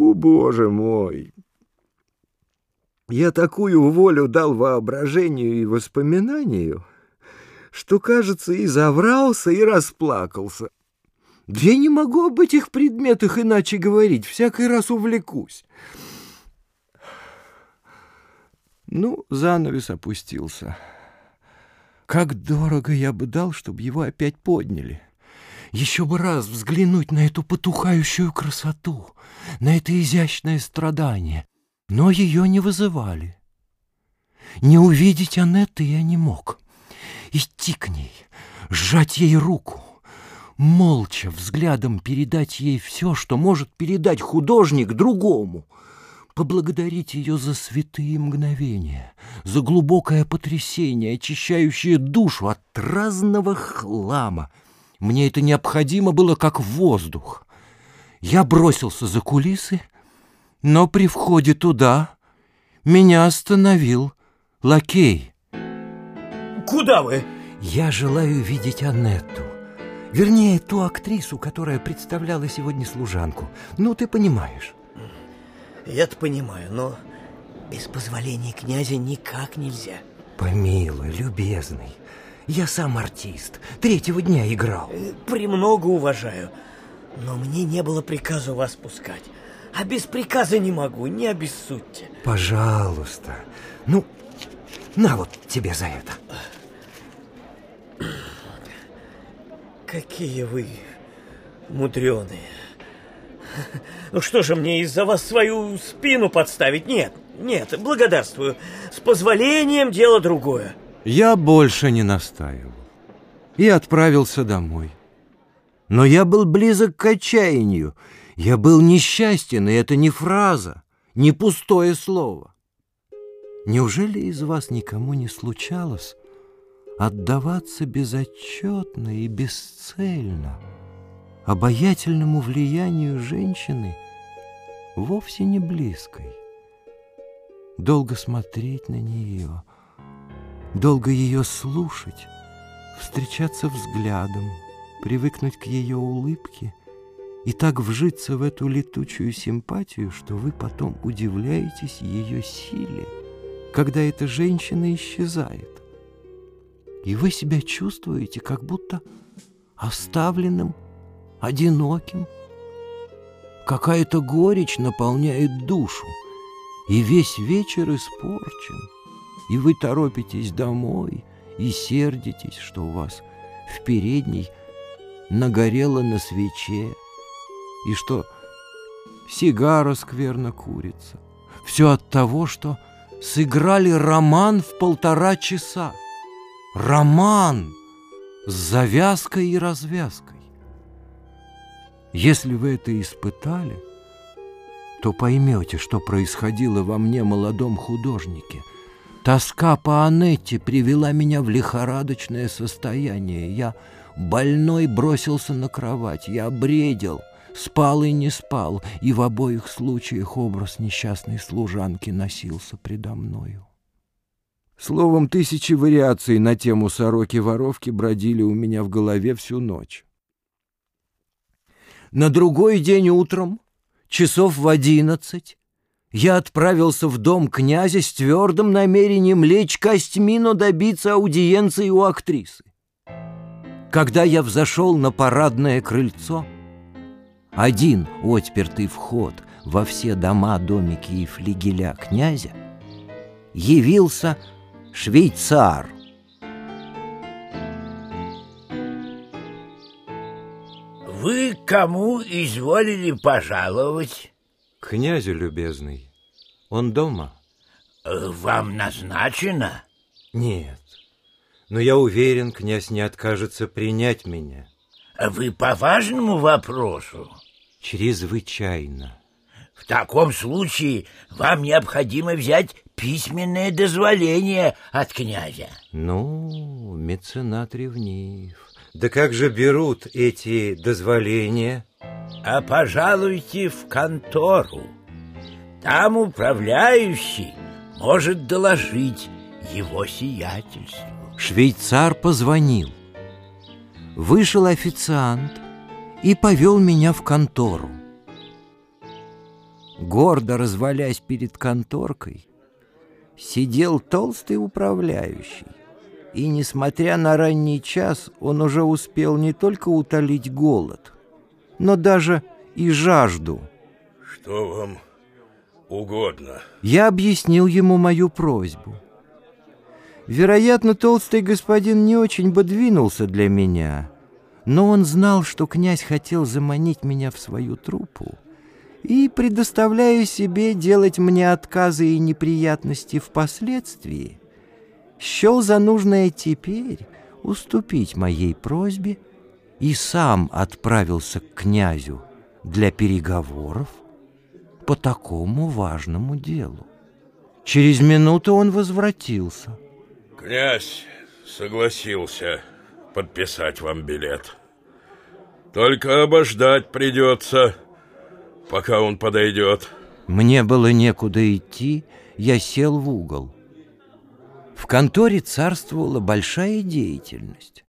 Фу, боже мой! Я такую волю дал воображению и воспоминанию, что, кажется, и заврался, и расплакался. Да я не могу об этих предметах иначе говорить, всякий раз увлекусь. Ну, занавес опустился. Как дорого я бы дал, чтобы его опять подняли. Еще бы раз взглянуть на эту потухающую красоту, на это изящное страдание. Но ее не вызывали. Не увидеть Анетты я не мог. Идти к ней, сжать ей руку, молча взглядом передать ей все, что может передать художник другому — поблагодарить ее за святые мгновения, за глубокое потрясение, очищающее душу от разного хлама. Мне это необходимо было как воздух. Я бросился за кулисы, но при входе туда меня остановил лакей. Куда вы? Я желаю видеть Аннетту. Вернее, ту актрису, которая представляла сегодня служанку. Ну, ты понимаешь. Я-то понимаю, но без позволения князя никак нельзя. Помилуй, любезный, я сам артист, третьего дня играл. Э, премного уважаю, но мне не было приказа вас пускать. А без приказа не могу, не обессудьте. Пожалуйста. Ну, на вот тебе за это. Какие вы мудреные. Ну что же мне из-за вас свою спину подставить? Нет, нет, благодарствую. С позволением дело другое. Я больше не настаивал и отправился домой. Но я был близок к отчаянию. Я был несчастен, и это не фраза, не пустое слово. Неужели из вас никому не случалось отдаваться безотчетно и бесцельно? обаятельному влиянию женщины вовсе не близкой. Долго смотреть на нее, долго ее слушать, встречаться взглядом, привыкнуть к ее улыбке и так вжиться в эту летучую симпатию, что вы потом удивляетесь ее силе, когда эта женщина исчезает. И вы себя чувствуете как будто оставленным одиноким. Какая-то горечь наполняет душу, и весь вечер испорчен, и вы торопитесь домой и сердитесь, что у вас в передней нагорело на свече, и что сигара скверно курится. Все от того, что сыграли роман в полтора часа. Роман с завязкой и развязкой. Если вы это испытали, то поймете, что происходило во мне молодом художнике. Тоска по Анетте привела меня в лихорадочное состояние. Я больной бросился на кровать, я бредил, спал и не спал, и в обоих случаях образ несчастной служанки носился предо мною. Словом, тысячи вариаций на тему сороки-воровки бродили у меня в голове всю ночь. На другой день утром, часов в одиннадцать, я отправился в дом князя с твердым намерением лечь костьми, но добиться аудиенции у актрисы. Когда я взошел на парадное крыльцо, один отпертый вход во все дома, домики и флигеля князя, явился швейцар — Вы кому изволили пожаловать? Князю любезный. Он дома? Э, вам назначено? Нет. Но я уверен, князь не откажется принять меня. Вы по важному вопросу? Чрезвычайно. В таком случае вам необходимо взять письменное дозволение от князя. Ну, меценат ревнив. Да как же берут эти дозволения? А пожалуйте в контору. Там управляющий может доложить его сиятельству. Швейцар позвонил. Вышел официант и повел меня в контору. гордо развалясь перед конторкой, сидел толстый управляющий. И, несмотря на ранний час, он уже успел не только утолить голод, но даже и жажду. Что вам угодно? Я объяснил ему мою просьбу. Вероятно, толстый господин не очень бы двинулся для меня, но он знал, что князь хотел заманить меня в свою труппу и, предоставляя себе делать мне отказы и неприятности впоследствии, счел за нужное теперь уступить моей просьбе и сам отправился к князю для переговоров по такому важному делу. Через минуту он возвратился. Князь согласился подписать вам билет. Только обождать придется, пока он подойдет. Мне было некуда идти, я сел в угол. В конторе царствовала большая деятельность.